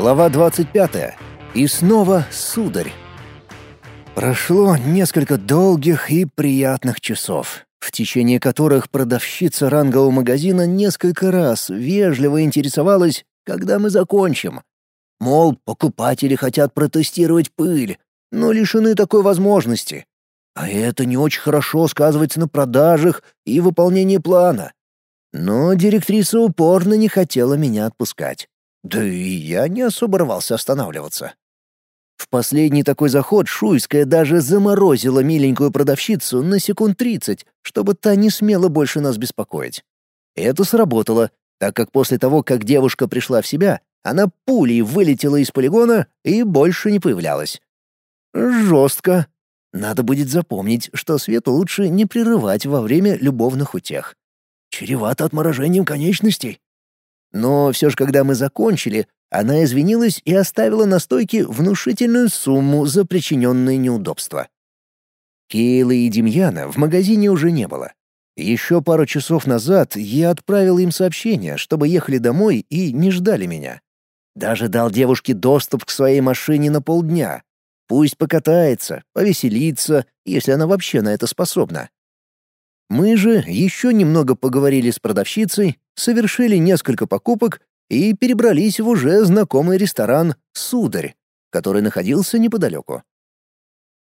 Глава 25. И снова сударь. Прошло несколько долгих и приятных часов, в течение которых продавщица рангового магазина несколько раз вежливо интересовалась, когда мы закончим. Мол, покупатели хотят протестировать пыль, но лишены такой возможности. А это не очень хорошо сказывается на продажах и выполнении плана. Но директриса упорно не хотела меня отпускать. Да и я не особо рвался останавливаться. В последний такой заход Шуйская даже заморозила миленькую продавщицу на секунд тридцать, чтобы та не смела больше нас беспокоить. Это сработало, так как после того, как девушка пришла в себя, она пулей вылетела из полигона и больше не появлялась. Жестко. Надо будет запомнить, что Свету лучше не прерывать во время любовных утех. Чревато отморожением конечностей. Но все же, когда мы закончили, она извинилась и оставила на стойке внушительную сумму за причиненные неудобства. Кейла и Демьяна в магазине уже не было. Еще пару часов назад я отправил им сообщение, чтобы ехали домой и не ждали меня. Даже дал девушке доступ к своей машине на полдня. Пусть покатается, повеселится, если она вообще на это способна. Мы же еще немного поговорили с продавщицей, совершили несколько покупок и перебрались в уже знакомый ресторан «Сударь», который находился неподалеку.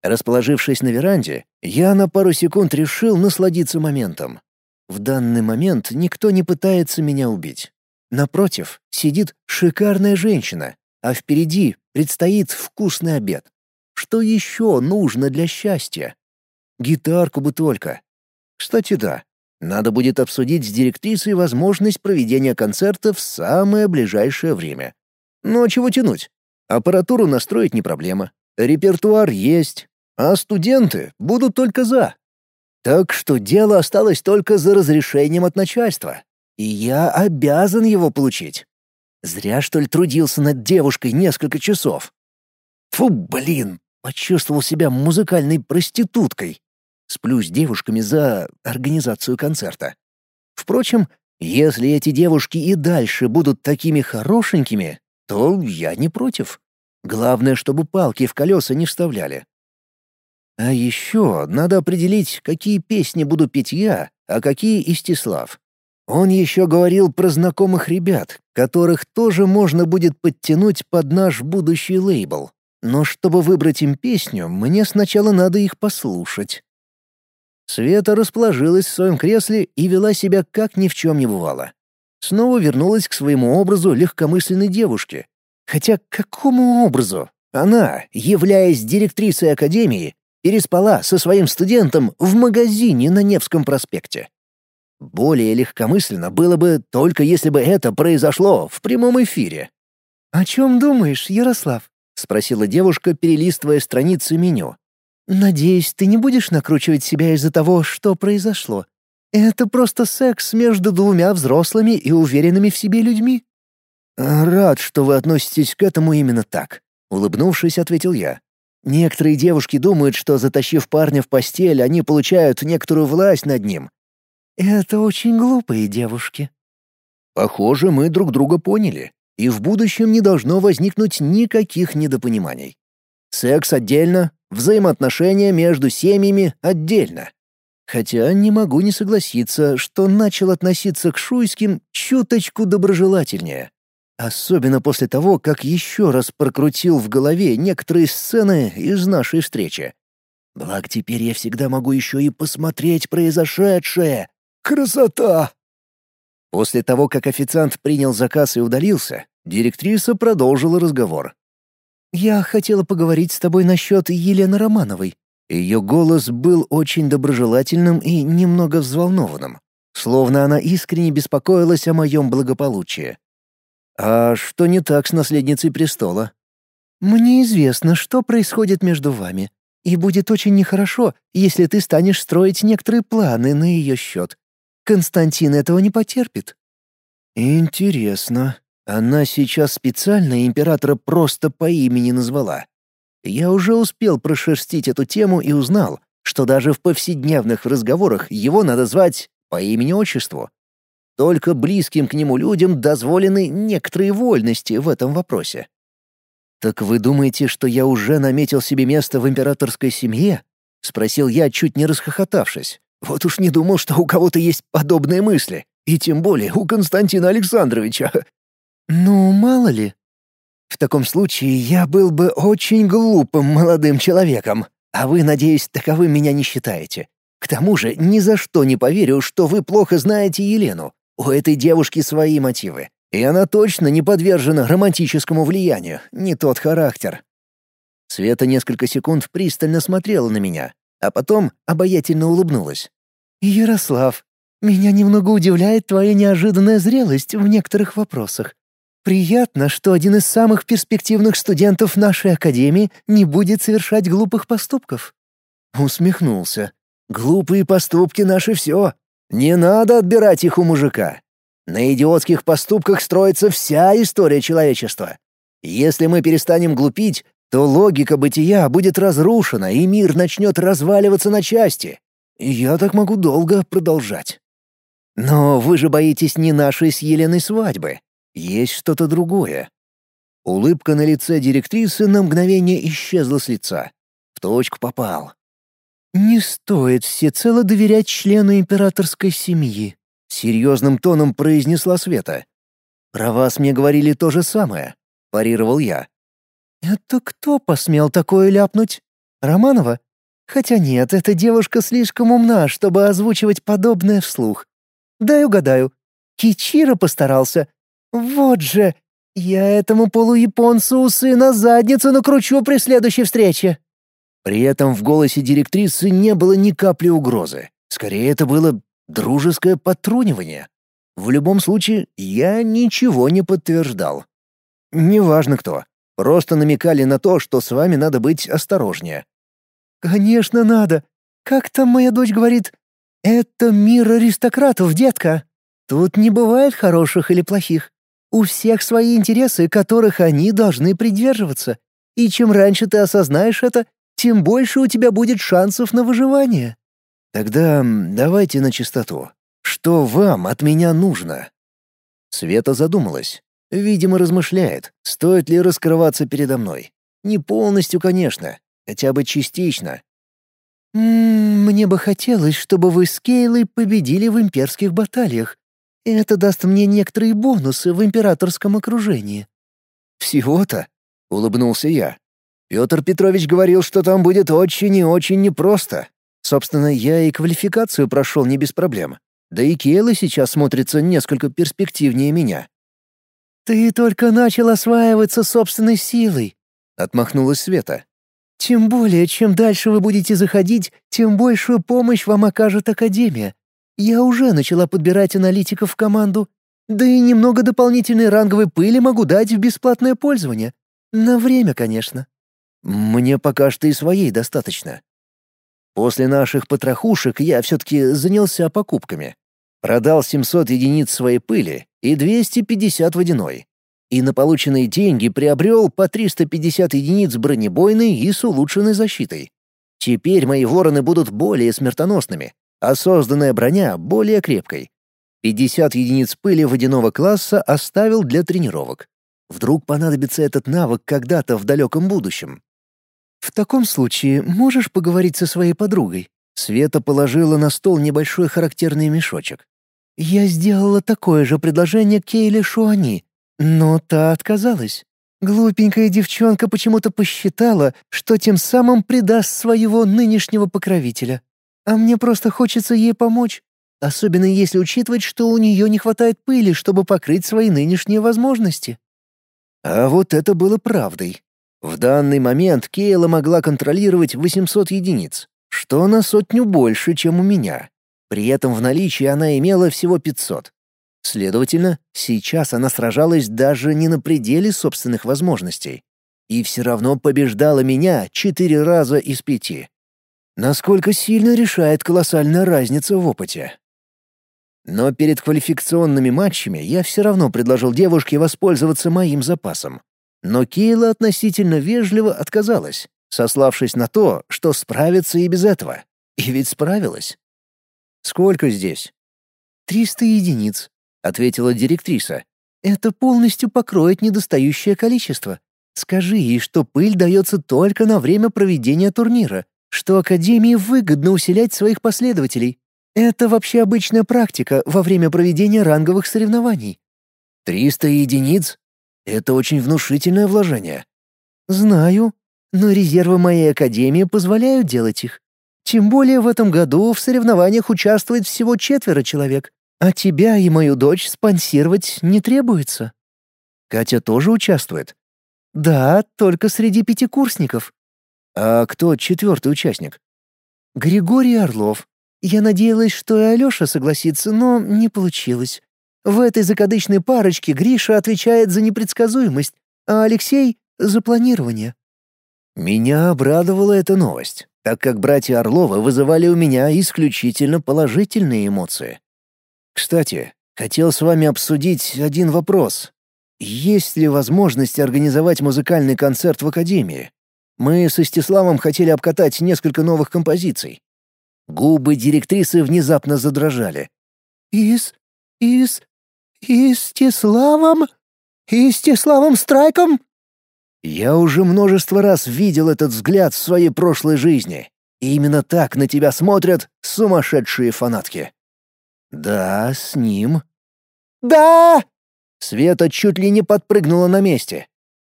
Расположившись на веранде, я на пару секунд решил насладиться моментом. В данный момент никто не пытается меня убить. Напротив, сидит шикарная женщина, а впереди предстоит вкусный обед. Что еще нужно для счастья? Гитарку бы только. Кстати, да, надо будет обсудить с директрисой возможность проведения концерта в самое ближайшее время. Но чего тянуть? Аппаратуру настроить не проблема. Репертуар есть, а студенты будут только за. Так что дело осталось только за разрешением от начальства. И я обязан его получить. Зря, что ли, трудился над девушкой несколько часов. Фу, блин, почувствовал себя музыкальной проституткой. Сплю с девушками за организацию концерта. Впрочем, если эти девушки и дальше будут такими хорошенькими, то я не против. Главное, чтобы палки в колеса не вставляли. А еще надо определить, какие песни буду петь я, а какие Истислав. Он еще говорил про знакомых ребят, которых тоже можно будет подтянуть под наш будущий лейбл. Но чтобы выбрать им песню, мне сначала надо их послушать. Света расположилась в своем кресле и вела себя как ни в чем не бывало. Снова вернулась к своему образу легкомысленной девушки. Хотя к какому образу? Она, являясь директрисой академии, переспала со своим студентом в магазине на Невском проспекте. Более легкомысленно было бы только если бы это произошло в прямом эфире. «О чем думаешь, Ярослав?» — спросила девушка, перелистывая страницы меню. «Надеюсь, ты не будешь накручивать себя из-за того, что произошло. Это просто секс между двумя взрослыми и уверенными в себе людьми». «Рад, что вы относитесь к этому именно так», — улыбнувшись, ответил я. «Некоторые девушки думают, что, затащив парня в постель, они получают некоторую власть над ним». «Это очень глупые девушки». «Похоже, мы друг друга поняли, и в будущем не должно возникнуть никаких недопониманий. Секс отдельно, взаимоотношения между семьями отдельно. Хотя не могу не согласиться, что начал относиться к шуйским чуточку доброжелательнее. Особенно после того, как еще раз прокрутил в голове некоторые сцены из нашей встречи. Благо теперь я всегда могу еще и посмотреть произошедшее. Красота! После того, как официант принял заказ и удалился, директриса продолжила разговор. «Я хотела поговорить с тобой насчет Елены Романовой». Ее голос был очень доброжелательным и немного взволнованным, словно она искренне беспокоилась о моем благополучии. «А что не так с наследницей престола?» «Мне известно, что происходит между вами, и будет очень нехорошо, если ты станешь строить некоторые планы на ее счет. Константин этого не потерпит». «Интересно», она сейчас специально императора просто по имени назвала. Я уже успел прошерстить эту тему и узнал, что даже в повседневных разговорах его надо звать по имени-отчеству. Только близким к нему людям дозволены некоторые вольности в этом вопросе. «Так вы думаете, что я уже наметил себе место в императорской семье?» — спросил я, чуть не расхохотавшись. «Вот уж не думал, что у кого-то есть подобные мысли, и тем более у Константина Александровича». «Ну, мало ли. В таком случае я был бы очень глупым молодым человеком, а вы, надеюсь, таковым меня не считаете. К тому же ни за что не поверю, что вы плохо знаете Елену. У этой девушки свои мотивы. И она точно не подвержена романтическому влиянию, не тот характер. Света несколько секунд пристально смотрела на меня, а потом обаятельно улыбнулась. «Ярослав, меня немного удивляет твоя неожиданная зрелость в некоторых вопросах. Приятно, что один из самых перспективных студентов нашей академии не будет совершать глупых поступков». Усмехнулся. «Глупые поступки — наши все. Не надо отбирать их у мужика. На идиотских поступках строится вся история человечества. Если мы перестанем глупить, то логика бытия будет разрушена, и мир начнет разваливаться на части. я так могу долго продолжать. Но вы же боитесь не нашей с Еленой свадьбы. Есть что-то другое. Улыбка на лице директрисы на мгновение исчезла с лица. В точку попал. «Не стоит всецело доверять члену императорской семьи», — серьезным тоном произнесла Света. «Про вас мне говорили то же самое», — парировал я. «Это кто посмел такое ляпнуть? Романова? Хотя нет, эта девушка слишком умна, чтобы озвучивать подобное вслух. Дай угадаю. Кичира постарался. Вот же, я этому полуяпонцу усы на задницу накручу при следующей встрече». При этом в голосе директрисы не было ни капли угрозы. Скорее, это было дружеское подтрунивание. В любом случае, я ничего не подтверждал. Неважно кто. Просто намекали на то, что с вами надо быть осторожнее. «Конечно, надо. Как там моя дочь говорит? Это мир аристократов, детка. Тут не бывает хороших или плохих. У всех свои интересы, которых они должны придерживаться. И чем раньше ты осознаешь это, тем больше у тебя будет шансов на выживание. Тогда давайте на чистоту. Что вам от меня нужно? Света задумалась. Видимо, размышляет, стоит ли раскрываться передо мной. Не полностью, конечно, хотя бы частично. «Мне бы хотелось, чтобы вы с Кейлой победили в имперских баталиях. Это даст мне некоторые бонусы в императорском окружении». «Всего-то?» — улыбнулся я. Петр Петрович говорил, что там будет очень и очень непросто. Собственно, я и квалификацию прошел не без проблем. Да и Кейла сейчас смотрится несколько перспективнее меня. «Ты только начал осваиваться собственной силой», — отмахнулась Света. «Тем более, чем дальше вы будете заходить, тем большую помощь вам окажет Академия. Я уже начала подбирать аналитиков в команду. Да и немного дополнительной ранговой пыли могу дать в бесплатное пользование. На время, конечно. Мне пока что и своей достаточно. После наших потрохушек я все-таки занялся покупками. Продал 700 единиц своей пыли и 250 водяной. И на полученные деньги приобрел по 350 единиц бронебойной и с улучшенной защитой. Теперь мои вороны будут более смертоносными, а созданная броня более крепкой. 50 единиц пыли водяного класса оставил для тренировок. Вдруг понадобится этот навык когда-то в далеком будущем. «В таком случае можешь поговорить со своей подругой?» Света положила на стол небольшой характерный мешочек. «Я сделала такое же предложение Кейле Шуани, но та отказалась. Глупенькая девчонка почему-то посчитала, что тем самым предаст своего нынешнего покровителя. А мне просто хочется ей помочь, особенно если учитывать, что у нее не хватает пыли, чтобы покрыть свои нынешние возможности». А вот это было правдой. В данный момент Кейла могла контролировать 800 единиц, что на сотню больше, чем у меня. При этом в наличии она имела всего 500. Следовательно, сейчас она сражалась даже не на пределе собственных возможностей. И все равно побеждала меня четыре раза из пяти. Насколько сильно решает колоссальная разница в опыте. Но перед квалификационными матчами я все равно предложил девушке воспользоваться моим запасом. Но Кейла относительно вежливо отказалась, сославшись на то, что справится и без этого. И ведь справилась. «Сколько здесь?» «Триста единиц. — ответила директриса. «Это полностью покроет недостающее количество. Скажи ей, что пыль дается только на время проведения турнира, что Академии выгодно усилять своих последователей. Это вообще обычная практика во время проведения ранговых соревнований». «Триста единиц? Это очень внушительное вложение». «Знаю, но резервы моей Академии позволяют делать их. Тем более в этом году в соревнованиях участвует всего четверо человек, а тебя и мою дочь спонсировать не требуется». «Катя тоже участвует?» «Да, только среди пятикурсников». «А кто четвертый участник?» «Григорий Орлов. Я надеялась, что и Алеша согласится, но не получилось. В этой закадычной парочке Гриша отвечает за непредсказуемость, а Алексей — за планирование». Меня обрадовала эта новость, так как братья Орловы вызывали у меня исключительно положительные эмоции. Кстати, хотел с вами обсудить один вопрос. Есть ли возможность организовать музыкальный концерт в Академии? Мы с Истиславом хотели обкатать несколько новых композиций. Губы директрисы внезапно задрожали. «Ис... Ис... Истиславом? Истиславом Страйком?» Я уже множество раз видел этот взгляд в своей прошлой жизни. И именно так на тебя смотрят сумасшедшие фанатки. Да, с ним. «Да!» Света чуть ли не подпрыгнула на месте.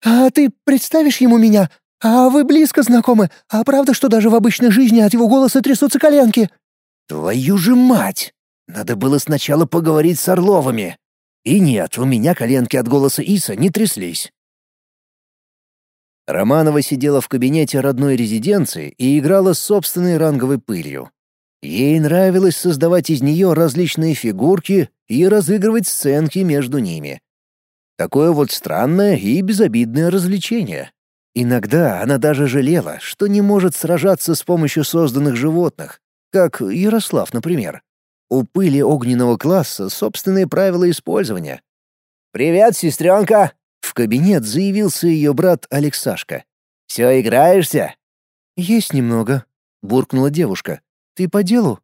«А ты представишь ему меня? А вы близко знакомы? А правда, что даже в обычной жизни от его голоса трясутся коленки?» «Твою же мать! Надо было сначала поговорить с Орловыми. И нет, у меня коленки от голоса Иса не тряслись». Романова сидела в кабинете родной резиденции и играла с собственной ранговой пылью. Ей нравилось создавать из нее различные фигурки и разыгрывать сценки между ними. Такое вот странное и безобидное развлечение. Иногда она даже жалела, что не может сражаться с помощью созданных животных, как Ярослав, например. У пыли огненного класса собственные правила использования. «Привет, сестренка!» В кабинет заявился ее брат Алексашка. «Все играешься?» «Есть немного», — буркнула девушка. «Ты по делу?»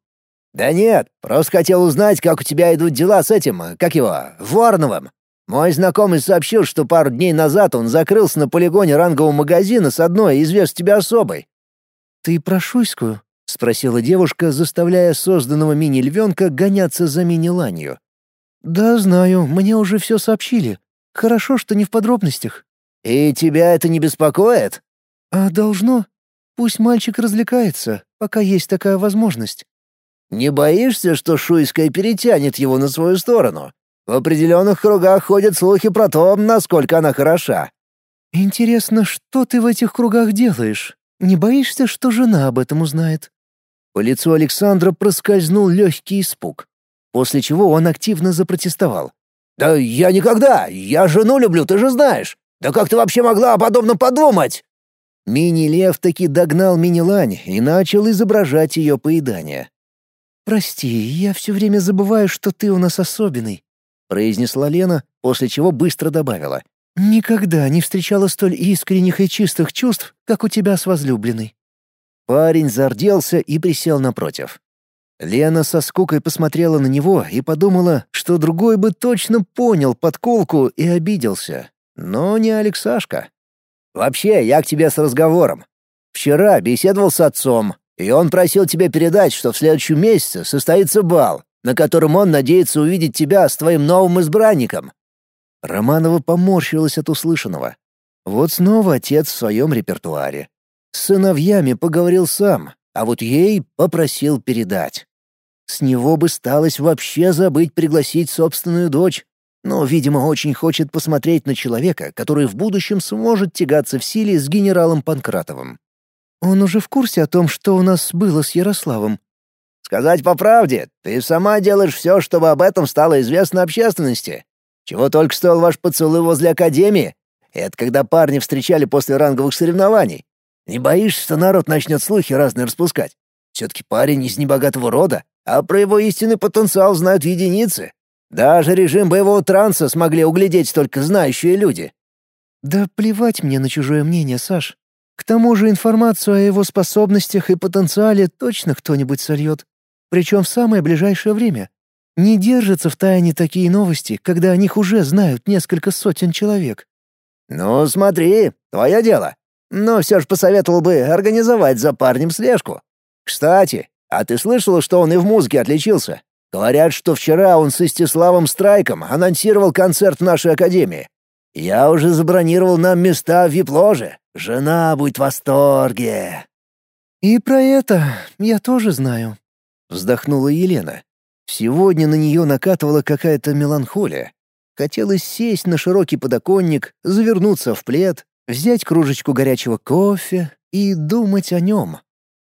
«Да нет, просто хотел узнать, как у тебя идут дела с этим, как его, Вороновым. Мой знакомый сообщил, что пару дней назад он закрылся на полигоне рангового магазина с одной известной тебе особой». «Ты про Шуйскую?» — спросила девушка, заставляя созданного мини-львенка гоняться за мини-ланью. «Да, знаю, мне уже все сообщили. Хорошо, что не в подробностях». «И тебя это не беспокоит?» «А должно. Пусть мальчик развлекается, пока есть такая возможность». «Не боишься, что Шуйская перетянет его на свою сторону? В определенных кругах ходят слухи про то, насколько она хороша». «Интересно, что ты в этих кругах делаешь? Не боишься, что жена об этом узнает?» По лицу Александра проскользнул легкий испуг, после чего он активно запротестовал. «Да я никогда! Я жену люблю, ты же знаешь! Да как ты вообще могла о подобном подумать?» Мини-лев таки догнал мини-лань и начал изображать ее поедание. «Прости, я все время забываю, что ты у нас особенный. — произнесла Лена, после чего быстро добавила. «Никогда не встречала столь искренних и чистых чувств, как у тебя с возлюбленной». Парень зарделся и присел напротив. Лена со скукой посмотрела на него и подумала, что другой бы точно понял подколку и обиделся. Но не Алексашка. «Вообще, я к тебе с разговором. Вчера беседовал с отцом, и он просил тебя передать, что в следующем месяце состоится бал на котором он надеется увидеть тебя с твоим новым избранником». Романова поморщилась от услышанного. Вот снова отец в своем репертуаре. С сыновьями поговорил сам, а вот ей попросил передать. С него бы сталось вообще забыть пригласить собственную дочь, но, видимо, очень хочет посмотреть на человека, который в будущем сможет тягаться в силе с генералом Панкратовым. «Он уже в курсе о том, что у нас было с Ярославом?» Сказать по правде, ты сама делаешь все, чтобы об этом стало известно общественности. Чего только стоил ваш поцелуй возле Академии. Это когда парни встречали после ранговых соревнований. Не боишься, что народ начнет слухи разные распускать? Все-таки парень из небогатого рода, а про его истинный потенциал знают единицы. Даже режим боевого транса смогли углядеть только знающие люди. Да плевать мне на чужое мнение, Саш. К тому же информацию о его способностях и потенциале точно кто-нибудь сольет. Причем в самое ближайшее время. Не держатся в тайне такие новости, когда о них уже знают несколько сотен человек. «Ну, смотри, твое дело. Но все же посоветовал бы организовать за парнем слежку. Кстати, а ты слышала, что он и в музыке отличился? Говорят, что вчера он с Истиславом Страйком анонсировал концерт в нашей академии. Я уже забронировал нам места в вип-ложе. Жена будет в восторге. И про это я тоже знаю, вздохнула Елена. Сегодня на нее накатывала какая-то меланхолия. Хотелось сесть на широкий подоконник, завернуться в плед, взять кружечку горячего кофе и думать о нем.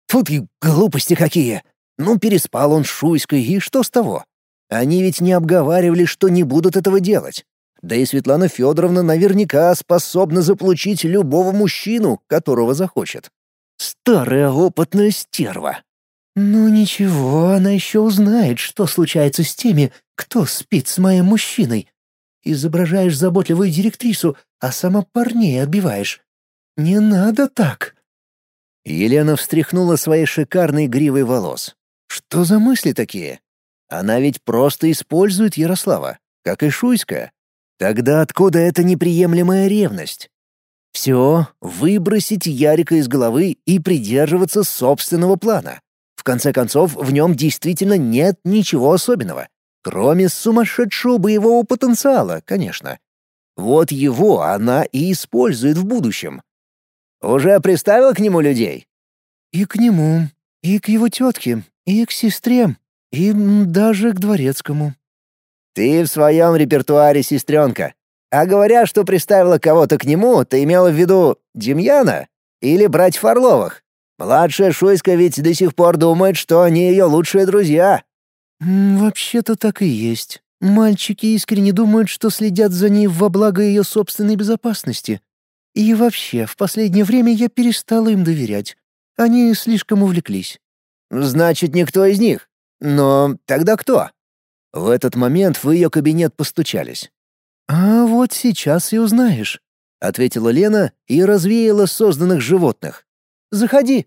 Тут и глупости какие. Ну, переспал он с Шуйской, и что с того? Они ведь не обговаривали, что не будут этого делать. Да и Светлана Федоровна наверняка способна заполучить любого мужчину, которого захочет. Старая опытная стерва. Ну ничего, она еще узнает, что случается с теми, кто спит с моим мужчиной. Изображаешь заботливую директрису, а сама парней отбиваешь. Не надо так. Елена встряхнула своей шикарной гривой волос. Что за мысли такие? Она ведь просто использует Ярослава, как и Шуйская. Тогда откуда эта неприемлемая ревность? Все, выбросить Ярика из головы и придерживаться собственного плана. В конце концов, в нем действительно нет ничего особенного. Кроме сумасшедшего боевого потенциала, конечно. Вот его она и использует в будущем. Уже приставил к нему людей? И к нему, и к его тетке, и к сестре, и даже к дворецкому. Ты в своем репертуаре, сестренка. А говоря, что приставила кого-то к нему, ты имела в виду Демьяна или братьев Орловых? Младшая Шуйска ведь до сих пор думает, что они ее лучшие друзья. «Вообще-то так и есть. Мальчики искренне думают, что следят за ней во благо ее собственной безопасности. И вообще, в последнее время я перестала им доверять. Они слишком увлеклись». «Значит, никто из них. Но тогда кто?» В этот момент в ее кабинет постучались. «А вот сейчас и узнаешь», — ответила Лена и развеяла созданных животных. «Заходи».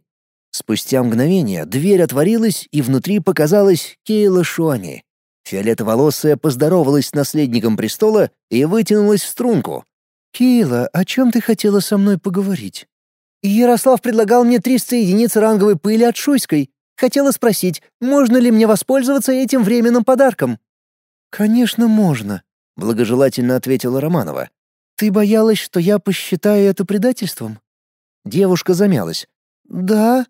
Спустя мгновение дверь отворилась, и внутри показалась Кейла Шуани. Фиолетоволосая поздоровалась с наследником престола и вытянулась в струнку. «Кейла, о чем ты хотела со мной поговорить?» «Ярослав предлагал мне 300 единиц ранговой пыли от Шуйской. Хотела спросить, можно ли мне воспользоваться этим временным подарком?» «Конечно, можно», — благожелательно ответила Романова. «Ты боялась, что я посчитаю это предательством?» Девушка замялась. «Да».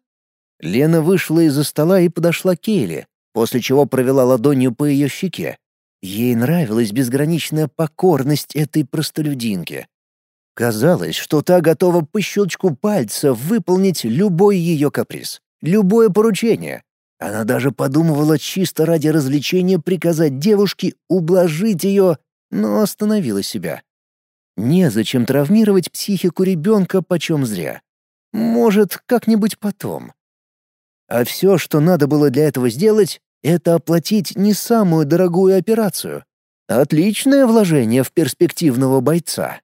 Лена вышла из-за стола и подошла к Кейле, после чего провела ладонью по ее щеке. Ей нравилась безграничная покорность этой простолюдинки. Казалось, что та готова по щелчку пальца выполнить любой ее каприз, любое поручение. Она даже подумывала чисто ради развлечения приказать девушке ублажить ее, но остановила себя. Незачем травмировать психику ребенка почем зря. Может, как-нибудь потом. А все, что надо было для этого сделать, это оплатить не самую дорогую операцию. Отличное вложение в перспективного бойца.